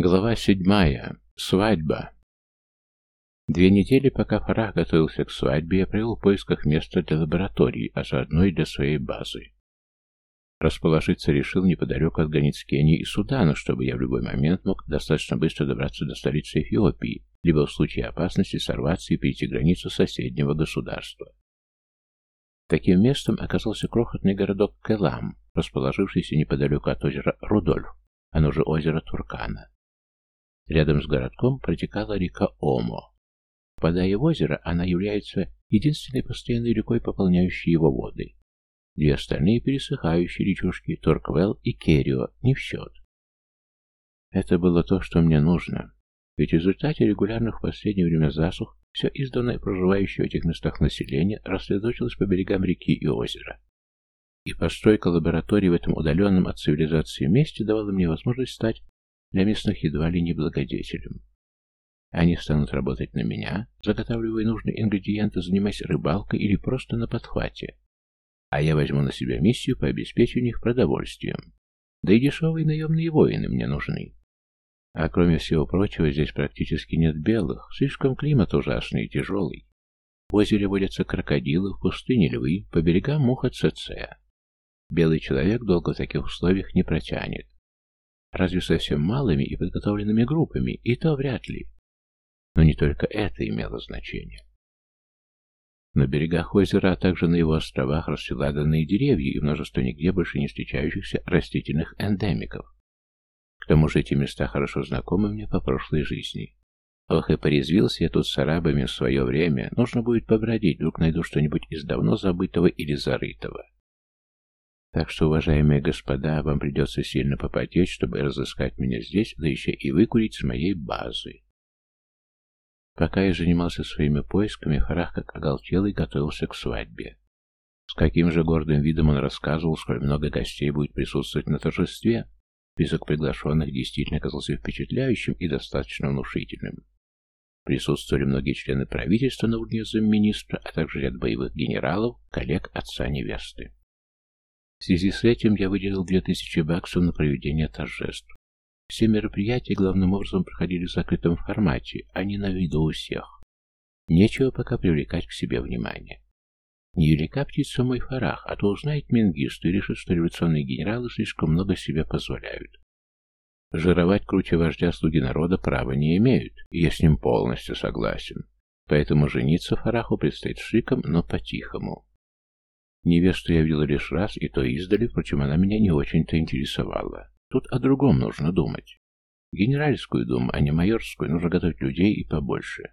Глава седьмая. Свадьба. Две недели, пока Фарах готовился к свадьбе, я провел в поисках места для лаборатории, а заодно и для своей базы. Расположиться решил неподалеку от границ Кении и Судана, чтобы я в любой момент мог достаточно быстро добраться до столицы Эфиопии, либо в случае опасности сорваться и перейти границу соседнего государства. Таким местом оказался крохотный городок Келам, расположившийся неподалеку от озера Рудольф, оно же озеро Туркана. Рядом с городком протекала река Омо. Впадая в озеро, она является единственной постоянной рекой, пополняющей его воды. Две остальные пересыхающие речушки, Торквелл и Керрио, не в счет. Это было то, что мне нужно. Ведь в результате регулярных в последнее время засух все издавна проживающее в этих местах население рассредоточилось по берегам реки и озера. И постройка лаборатории в этом удаленном от цивилизации месте давала мне возможность стать для местных едва ли не благодетелем. Они станут работать на меня, заготавливая нужные ингредиенты, занимаясь рыбалкой или просто на подхвате. А я возьму на себя миссию по обеспечению их продовольствием. Да и дешевые наемные воины мне нужны. А кроме всего прочего, здесь практически нет белых, слишком климат ужасный и тяжелый. В озере водятся крокодилы, в пустыне львы, по берегам муха ЦЦ. Белый человек долго в таких условиях не протянет. Разве совсем малыми и подготовленными группами, и то вряд ли. Но не только это имело значение. На берегах озера, а также на его островах росли ладанные деревья и множество нигде больше не встречающихся растительных эндемиков. К тому же эти места хорошо знакомы мне по прошлой жизни. Ох, и порезвился я тут с арабами в свое время. Нужно будет побродить, вдруг найду что-нибудь из давно забытого или зарытого. Так что, уважаемые господа, вам придется сильно попотеть, чтобы разыскать меня здесь, да еще и выкурить с моей базы. Пока я занимался своими поисками, Фарах как оголтелый готовился к свадьбе. С каким же гордым видом он рассказывал, сколь много гостей будет присутствовать на торжестве. Список приглашенных действительно оказался впечатляющим и достаточно внушительным. Присутствовали многие члены правительства на уровне замминистра, а также ряд боевых генералов, коллег отца невесты. В связи с этим я выделил 2000 баксов на проведение торжеств. Все мероприятия главным образом проходили в закрытом формате, а не на виду у всех. Нечего пока привлекать к себе внимание. Не велика птица мой фарах, а то узнает Мингист и решит, что революционные генералы слишком много себе позволяют. Жировать круче вождя слуги народа права не имеют, и я с ним полностью согласен. Поэтому жениться Фараху предстоит шиком, но по-тихому. Невесту я видел лишь раз, и то издали, впрочем, она меня не очень-то интересовала. Тут о другом нужно думать. Генеральскую думу, а не майорскую, нужно готовить людей и побольше.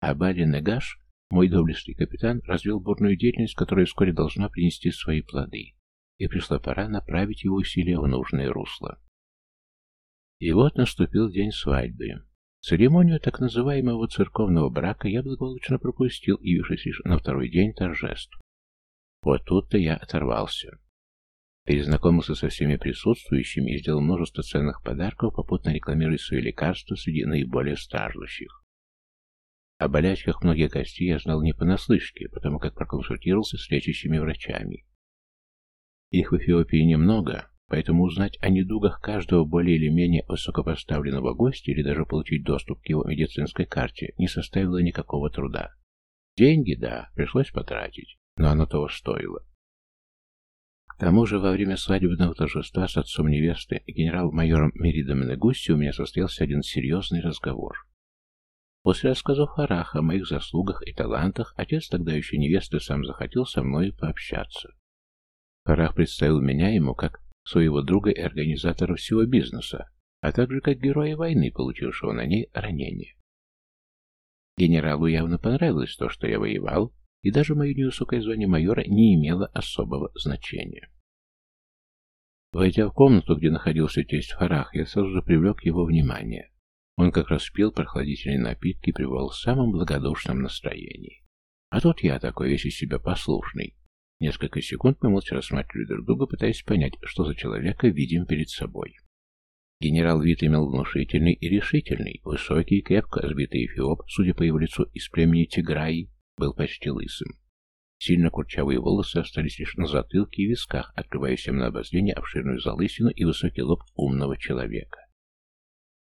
А Барин Негаш, мой доблестный капитан, развил бурную деятельность, которая вскоре должна принести свои плоды. И пришла пора направить его усилия в нужное русло. И вот наступил день свадьбы. Церемонию так называемого церковного брака я благополучно пропустил, явившись лишь на второй день торжеств. Вот тут-то я оторвался. Перезнакомился со всеми присутствующими и сделал множество ценных подарков, попутно рекламируя свои лекарства среди наиболее страждущих. О болячках многих гостей я знал не понаслышке, потому как проконсультировался с лечащими врачами. Их в Эфиопии немного, поэтому узнать о недугах каждого более или менее высокопоставленного гостя или даже получить доступ к его медицинской карте не составило никакого труда. Деньги, да, пришлось потратить но оно того стоило. К тому же, во время свадебного торжества с отцом невесты и генерал-майором Меридом Негусси у меня состоялся один серьезный разговор. После рассказов Хараха о моих заслугах и талантах, отец тогда еще невесты сам захотел со мной пообщаться. Харах представил меня ему как своего друга и организатора всего бизнеса, а также как героя войны, получившего на ней ранение. Генералу явно понравилось то, что я воевал, и даже мое невысокое звание майора не имело особого значения. Войдя в комнату, где находился тесть Фарах, я сразу же привлек его внимание. Он как раз пил прохладительные напитки и пребывал в самом благодушном настроении. А тут я такой весь из себя послушный. Несколько секунд мы молча рассматривали друг друга, пытаясь понять, что за человека видим перед собой. Генерал вид имел внушительный и решительный, высокий и крепко сбитый эфиоп, судя по его лицу, из племени Тиграи, был почти лысым. Сильно курчавые волосы остались лишь на затылке и висках, открывая всем на обозрение обширную залысину и высокий лоб умного человека.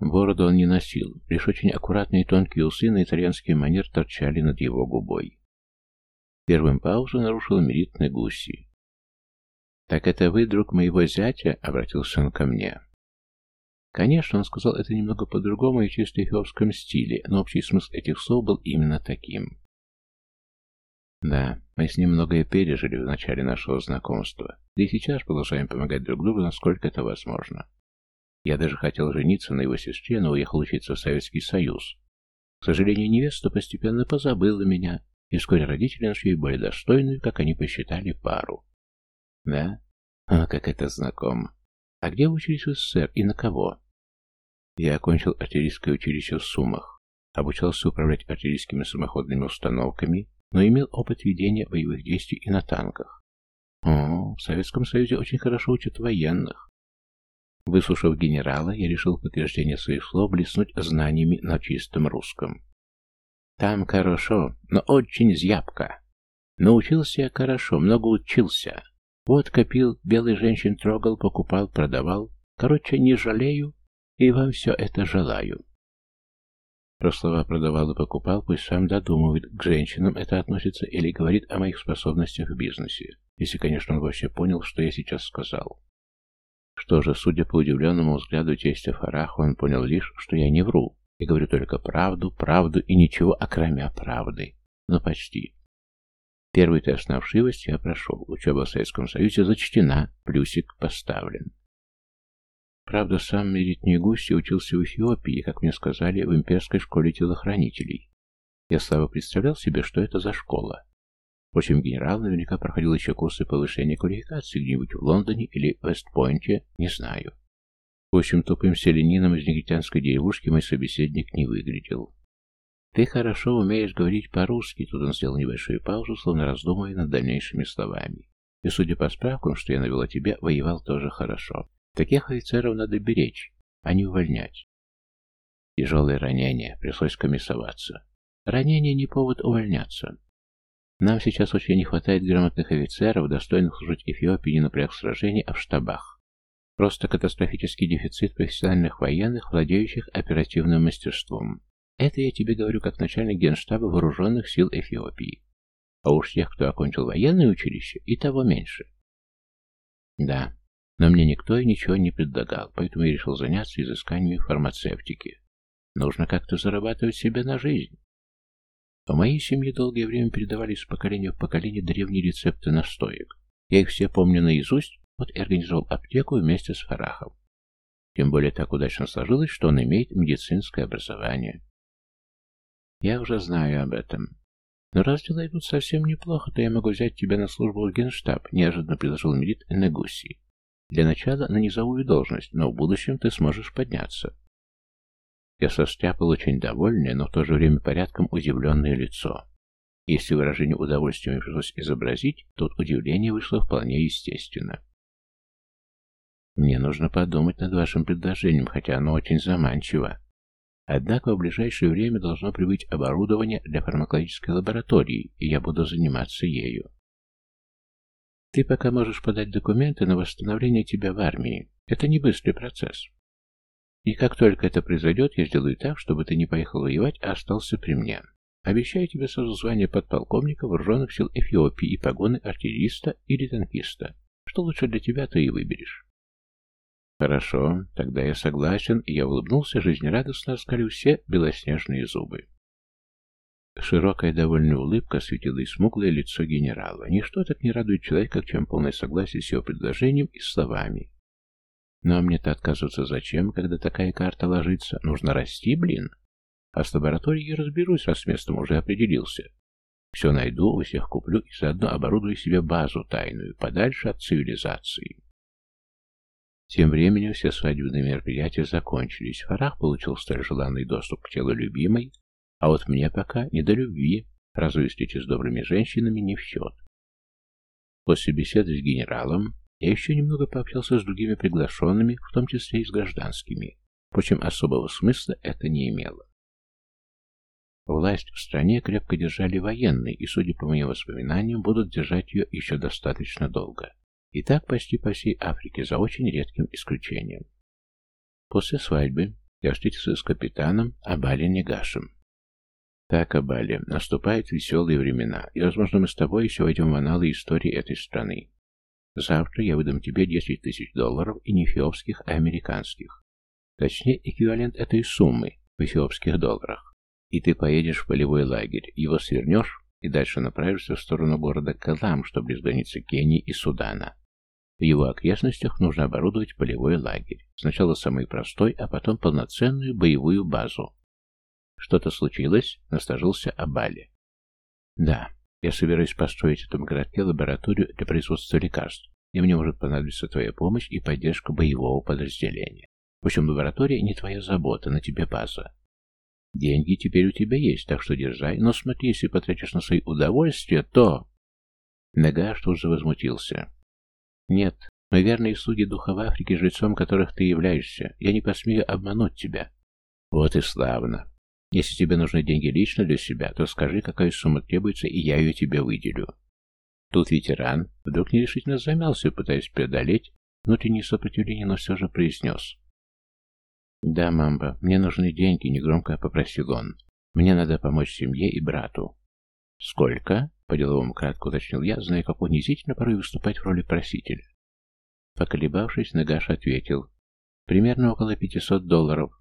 Бороду он не носил, лишь очень аккуратные тонкие усы на итальянский манер торчали над его губой. Первым паузу нарушил Мерит Негуси. «Так это вы, друг моего зятя?» — обратился он ко мне. Конечно, он сказал это немного по-другому и чисто эфиопском стиле, но общий смысл этих слов был именно таким. Да, мы с ним многое пережили в начале нашего знакомства, да и сейчас продолжаем помогать друг другу, насколько это возможно. Я даже хотел жениться на его сестре, но уехал учиться в Советский Союз. К сожалению, невеста постепенно позабыла меня, и вскоре родители нашли более достойную, как они посчитали, пару. Да? А, как это знакомо. А где учились в СССР и на кого? Я окончил артиллерийское училище в Сумах, обучался управлять артиллерийскими самоходными установками, но имел опыт ведения боевых действий и на танках. О, в Советском Союзе очень хорошо учат военных. Выслушав генерала, я решил подтверждение своих слов блеснуть знаниями на чистом русском. Там хорошо, но очень зябко. Научился я хорошо, много учился. Вот копил, белый женщин трогал, покупал, продавал. Короче, не жалею и вам все это желаю. Про слова продавал и покупал, пусть сам додумывает, к женщинам это относится или говорит о моих способностях в бизнесе. Если, конечно, он вообще понял, что я сейчас сказал. Что же, судя по удивленному взгляду тестя Фараха, он понял лишь, что я не вру, и говорю только правду, правду и ничего, окромя правды. Но почти. Первый тест на вшивость я прошел. Учеба в Советском Союзе зачтена, плюсик поставлен. Правда, сам Меритний Гуси учился в Эфиопии, как мне сказали, в имперской школе телохранителей. Я слабо представлял себе, что это за школа. Впрочем, генерал наверняка проходил еще курсы повышения квалификации где-нибудь в Лондоне или Вестпойнте, не знаю. В общем, тупым селенином из негритянской деревушки мой собеседник не выглядел. «Ты хорошо умеешь говорить по-русски», тут он сделал небольшую паузу, словно раздумывая над дальнейшими словами. «И, судя по справкам, что я навел о тебе, воевал тоже хорошо. Таких офицеров надо беречь, а не увольнять». Тяжелое ранение, пришлось комиссоваться. Ранение не повод увольняться. Нам сейчас очень не хватает грамотных офицеров, достойных служить Эфиопии не на полях сражений, а в штабах. Просто катастрофический дефицит профессиональных военных, владеющих оперативным мастерством. Это я тебе говорю как начальник генштаба вооруженных сил Эфиопии. А уж тех, кто окончил военное училище, и того меньше. Да, но мне никто и ничего не предлагал, поэтому я решил заняться изысканиями фармацевтики. Нужно как-то зарабатывать себе на жизнь. В моей семье долгое время передавались из поколения в поколение древние рецепты настоек. Я их все помню наизусть, вот и организовал аптеку вместе с Фарахом. Тем более так удачно сложилось, что он имеет медицинское образование. Я уже знаю об этом. Но раз дела идут совсем неплохо, то я могу взять тебя на службу в генштаб, неожиданно предложил Мелит Негуси. Для начала на низовую должность, но в будущем ты сможешь подняться. Я состряпал очень довольное, но в то же время порядком удивленное лицо. Если выражение удовольствия мне пришлось изобразить, тут удивление вышло вполне естественно. Мне нужно подумать над вашим предложением, хотя оно очень заманчиво. Однако в ближайшее время должно прибыть оборудование для фармакологической лаборатории, и я буду заниматься ею. Ты пока можешь подать документы на восстановление тебя в армии. Это не быстрый процесс. И как только это произойдет, я сделаю так, чтобы ты не поехал воевать, а остался при мне. Обещаю тебе сразу звание подполковника вооруженных сил Эфиопии и погоны артиллериста или танкиста. Что лучше для тебя, ты и выберешь. Хорошо, тогда я согласен, и я улыбнулся, жизнерадостно оскалив все белоснежные зубы. Широкая довольная улыбка осветила и смуглое лицо генерала. Ничто так не радует человека, чем полное согласие с его предложением и словами. Но мне-то отказываться зачем, когда такая карта ложится? Нужно расти, блин. А с лабораторией я разберусь, раз с местом уже определился. Все найду, у всех куплю и заодно оборудую себе базу тайную, подальше от цивилизации. Тем временем все свадебные мероприятия закончились. Фарах получил столь желанный доступ к телу любимой, а вот мне пока не до любви, встречи с добрыми женщинами не в счет. После беседы с генералом я еще немного пообщался с другими приглашенными, в том числе и с гражданскими. Впрочем, особого смысла это не имело. Власть в стране крепко держали военные, и, судя по моим воспоминаниям, будут держать ее еще достаточно долго. И так почти по всей Африке, за очень редким исключением. После свадьбы Я встретился с капитаном Абали Негашем. Так, Абали, наступают веселые времена, и, возможно, мы с тобой еще войдем в аналы истории этой страны. Завтра я выдам тебе 10 тысяч долларов и не эфиопских, а американских. Точнее, эквивалент этой суммы в эфиопских долларах. И ты поедешь в полевой лагерь, его свернешь и дальше направишься в сторону города Калам, что близ границы Кении и Судана. В его окрестностях нужно оборудовать полевой лагерь. Сначала самый простой, а потом полноценную боевую базу. Что-то случилось? Насторожился Абали. Да, я собираюсь построить в этом городке лабораторию для производства лекарств, и мне может понадобиться твоя помощь и поддержка боевого подразделения. В общем, лаборатория не твоя забота, на тебе база. Деньги теперь у тебя есть, так что держай, но смотри, если потратишь на свои удовольствия, то... Нагаш тут же возмутился. Нет, мы верные слуги духа в Африке, жрецом которых ты являешься. Я не посмею обмануть тебя. Вот и славно. Если тебе нужны деньги лично для себя, то скажи, какая сумма требуется, и я ее тебе выделю. Тут ветеран вдруг нерешительно замялся, пытаясь преодолеть внутреннее сопротивление, но все же произнес. «Да, мамба, мне нужны деньги», — негромко попросил он. «Мне надо помочь семье и брату». «Сколько?» — по-деловому кратко уточнил я, зная, как унизительно порой выступать в роли просителя. Поколебавшись, Нагаш ответил. «Примерно около пятисот долларов».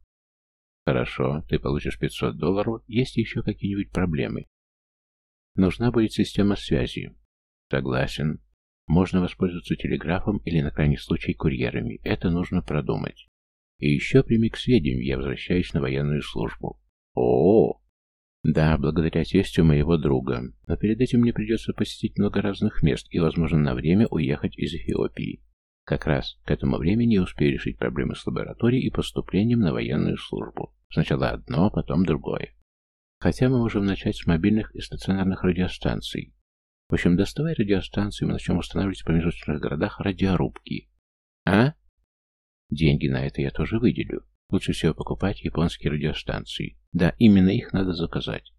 «Хорошо, ты получишь пятьсот долларов. Есть еще какие-нибудь проблемы?» «Нужна будет система связи». «Согласен. Можно воспользоваться телеграфом или, на крайний случай, курьерами. Это нужно продумать. И еще прими к сведению, я возвращаюсь на военную службу. О, -о, -о. Да, благодаря тестю моего друга. Но перед этим мне придется посетить много разных мест и, возможно, на время уехать из Эфиопии. Как раз к этому времени я успею решить проблемы с лабораторией и поступлением на военную службу. Сначала одно, потом другое. Хотя мы можем начать с мобильных и стационарных радиостанций. В общем, доставай радиостанции, мы начнем устанавливать в промежуточных городах радиорубки. А? Деньги на это я тоже выделю. Лучше всего покупать японские радиостанции. Да, именно их надо заказать.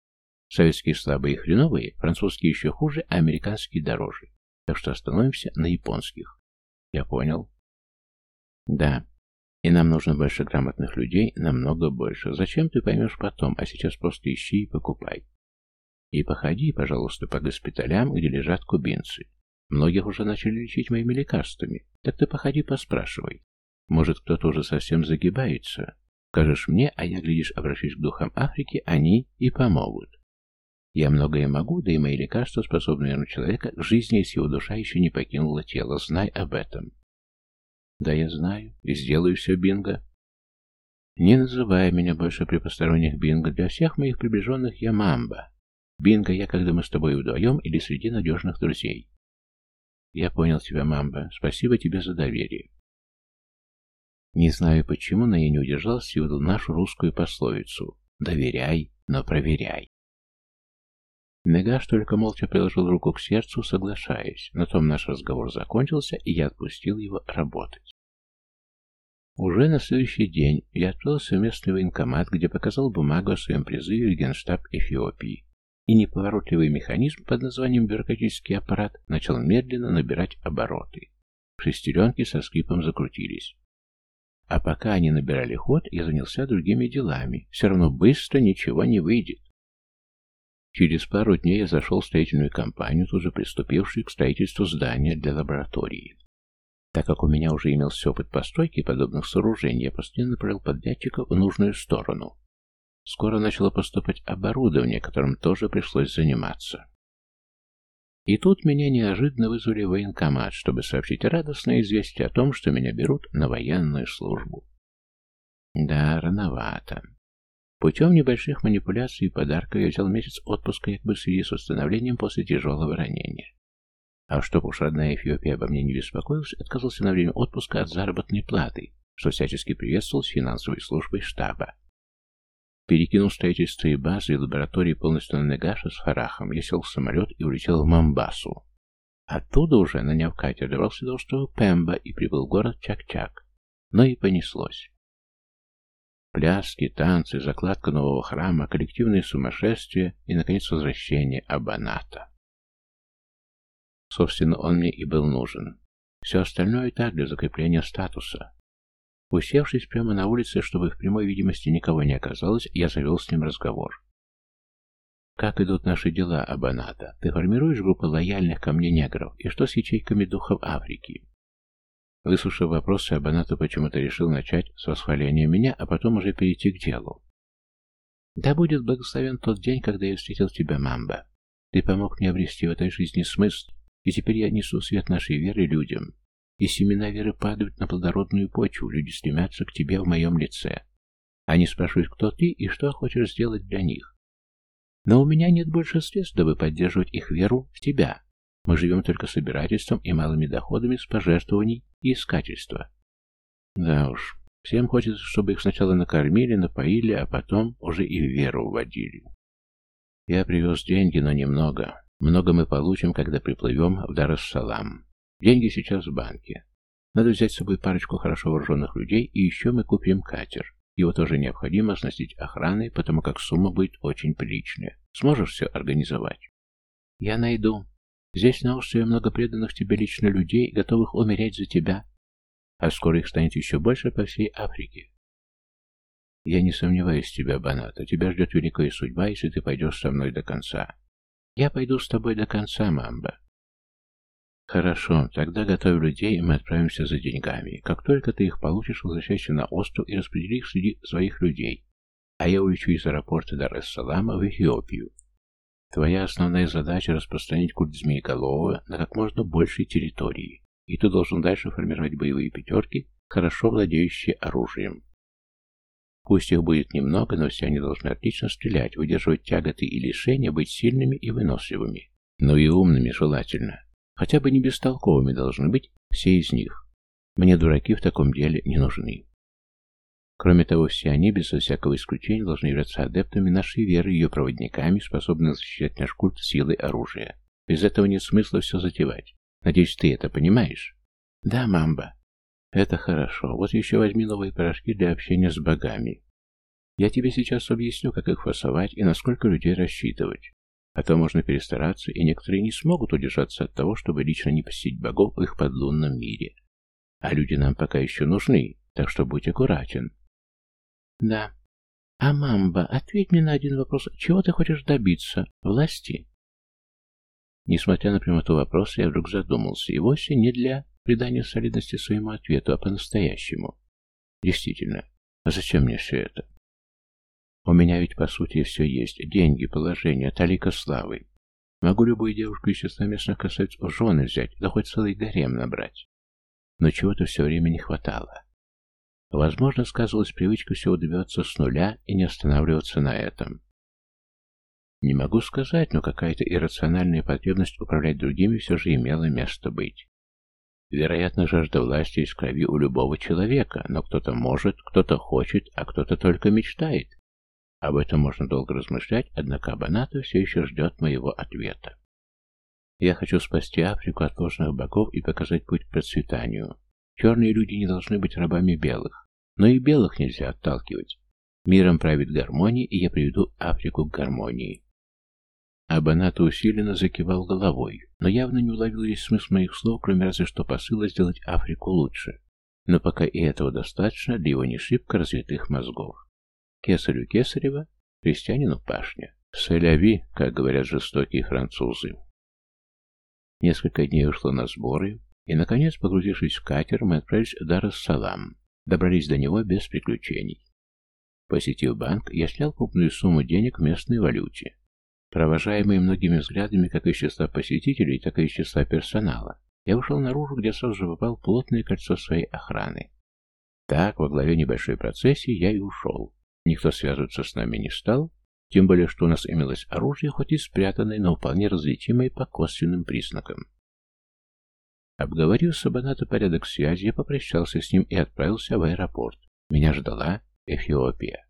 Советские слабые и хреновые, французские еще хуже, а американские дороже. Так что остановимся на японских. Я понял. Да. И нам нужно больше грамотных людей, намного больше. Зачем ты поймешь потом, а сейчас просто ищи и покупай. И походи, пожалуйста, по госпиталям, где лежат кубинцы. Многих уже начали лечить моими лекарствами. Так ты походи, поспрашивай. Может, кто-то уже совсем загибается. Скажешь мне, а я, глядишь, обращусь к духам Африки, они и помогут. Я многое могу, да и мои лекарства способны вернуть человека к жизни, если его душа еще не покинула тело. Знай об этом. Да, я знаю. И сделаю все, Бинго. Не называй меня больше при посторонних Бинго. Для всех моих приближенных я Мамба. Бинго я, когда мы с тобой вдвоем или среди надежных друзей. Я понял тебя, Мамба. Спасибо тебе за доверие. Не знаю почему, но я не удержался и выдал нашу русскую пословицу «Доверяй, но проверяй». Негаш только молча приложил руку к сердцу, соглашаясь. На том наш разговор закончился, и я отпустил его работать. Уже на следующий день я отправился в местный военкомат, где показал бумагу о своем призыве в Генштаб Эфиопии. И неповоротливый механизм под названием бюрократический аппарат начал медленно набирать обороты. Шестеренки со скрипом закрутились. А пока они набирали ход, я занялся другими делами. Все равно быстро ничего не выйдет. Через пару дней я зашел в строительную компанию, тут же приступившую к строительству здания для лаборатории. Так как у меня уже имелся опыт постройки подобных сооружений, я постоянно направил подрядчика в нужную сторону. Скоро начало поступать оборудование, которым тоже пришлось заниматься. И тут меня неожиданно вызвали в военкомат, чтобы сообщить радостное известие о том, что меня берут на военную службу. Да, рановато. Путем небольших манипуляций и подарков я взял месяц отпуска якобы в связи с восстановлением после тяжелого ранения. А чтобы уж родная Эфиопия обо мне не беспокоилась, отказался на время отпуска от заработной платы, что всячески приветствовал с финансовой службой штаба. Перекинул строительство и базы, и лаборатории полностью на Негаша с Фарахом, я сел в самолет и улетел в Мамбасу. Оттуда уже, наняв катер, добрался до острова Пемба и прибыл в город Чак-Чак. Но и понеслось. Пляски, танцы, закладка нового храма, коллективные сумасшествия и, наконец, возвращение Абаната. Собственно, он мне и был нужен. Все остальное так, для закрепления статуса. Усевшись прямо на улице, чтобы в прямой видимости никого не оказалось, я завел с ним разговор. «Как идут наши дела, Абаната? Ты формируешь группу лояльных ко мне негров? И что с ячейками духов Африки?» Выслушав вопросы, Абаната почему-то решил начать с восхваления меня, а потом уже перейти к делу. «Да будет благословен тот день, когда я встретил тебя, Мамба. Ты помог мне обрести в этой жизни смысл, и теперь я несу свет нашей веры людям. И семена веры падают на плодородную почву, люди стремятся к тебе в моем лице. Они спрашивают, кто ты и что хочешь сделать для них. Но у меня нет больше средств, чтобы поддерживать их веру в тебя. Мы живем только собирательством и малыми доходами с пожертвований и искательства. Да уж, всем хочется, чтобы их сначала накормили, напоили, а потом уже и в веру вводили. Я привез деньги, но немного. Много мы получим, когда приплывем в Дар-эс-Салам. Деньги сейчас в банке. Надо взять с собой парочку хорошо вооруженных людей, и еще мы купим катер. Его тоже необходимо оснастить охраной, потому как сумма будет очень приличная. Сможешь все организовать? Я найду. Здесь на острове много преданных тебе лично людей, готовых умереть за тебя. А скоро их станет еще больше по всей Африке. Я не сомневаюсь в тебя, Баната. Тебя ждет великая судьба, если ты пойдешь со мной до конца. Я пойду с тобой до конца, Мамба. Хорошо, тогда готовь людей, и мы отправимся за деньгами. Как только ты их получишь, возвращайся на остров и распредели их среди своих людей. А я улечу из аэропорта Дар-эс-Салама в Эфиопию. Твоя основная задача — распространить культ Змееголового на как можно большей территории. И ты должен дальше формировать боевые пятерки, хорошо владеющие оружием. Пусть их будет немного, но все они должны отлично стрелять, выдерживать тяготы и лишения, быть сильными и выносливыми. Ну и умными желательно. Хотя бы не бестолковыми должны быть все из них. Мне дураки в таком деле не нужны. Кроме того, все они, без всякого исключения, должны являться адептами нашей веры, ее проводниками, способны защищать наш культ силой оружия. Без этого нет смысла все затевать. Надеюсь, ты это понимаешь? Да, мамба. Это хорошо. Вот еще возьми новые порошки для общения с богами. Я тебе сейчас объясню, как их фасовать и насколько людей рассчитывать. А то можно перестараться, и некоторые не смогут удержаться от того, чтобы лично не посетить богов в их подлунном мире. А люди нам пока еще нужны, так что будь аккуратен. Да. А мамба, ответь мне на один вопрос. Чего ты хочешь добиться? Власти? Несмотря на прямоту вопроса, я вдруг задумался, и вовсе не для придания солидности своему ответу, а по-настоящему. Действительно, а зачем мне все это? У меня ведь, по сути, все есть. Деньги, положение, талика славы. Могу любую девушку из числа местных красавиц в жены взять, да хоть целый гарем набрать. Но чего-то все время не хватало. Возможно, сказывалась привычка всего добиваться с нуля и не останавливаться на этом. Не могу сказать, но какая-то иррациональная потребность управлять другими все же имела место быть. Вероятно, жажда власти из крови у любого человека, но кто-то может, кто-то хочет, а кто-то только мечтает. Об этом можно долго размышлять, однако Абаната все еще ждет моего ответа. Я хочу спасти Африку от ложных богов и показать путь к процветанию. Черные люди не должны быть рабами белых, но и белых нельзя отталкивать. Миром правит гармония, и я приведу Африку к гармонии. Абаната усиленно закивал головой, но явно не уловил весь смысл моих слов, кроме разве что посыла сделать Африку лучше. Но пока и этого достаточно для его не шибко развитых мозгов. Кесарю Кесарева, крестьянину пашня. Соляви, как говорят жестокие французы. Несколько дней ушло на сборы, и, наконец, погрузившись в катер, мы отправились в Дар-эс-Салам. Добрались до него без приключений. Посетив банк, я снял крупную сумму денег в местной валюте. Провожаемый многими взглядами как из числа посетителей, так и из числа персонала, я вышел наружу, где сразу же попал плотное кольцо своей охраны. Так, во главе небольшой процессии я и ушел. Никто связываться с нами не стал, тем более, что у нас имелось оружие, хоть и спрятанное, но вполне различимое по косвенным признакам. Обговорив с Абаната порядок связи, я попрощался с ним и отправился в аэропорт. Меня ждала Эфиопия.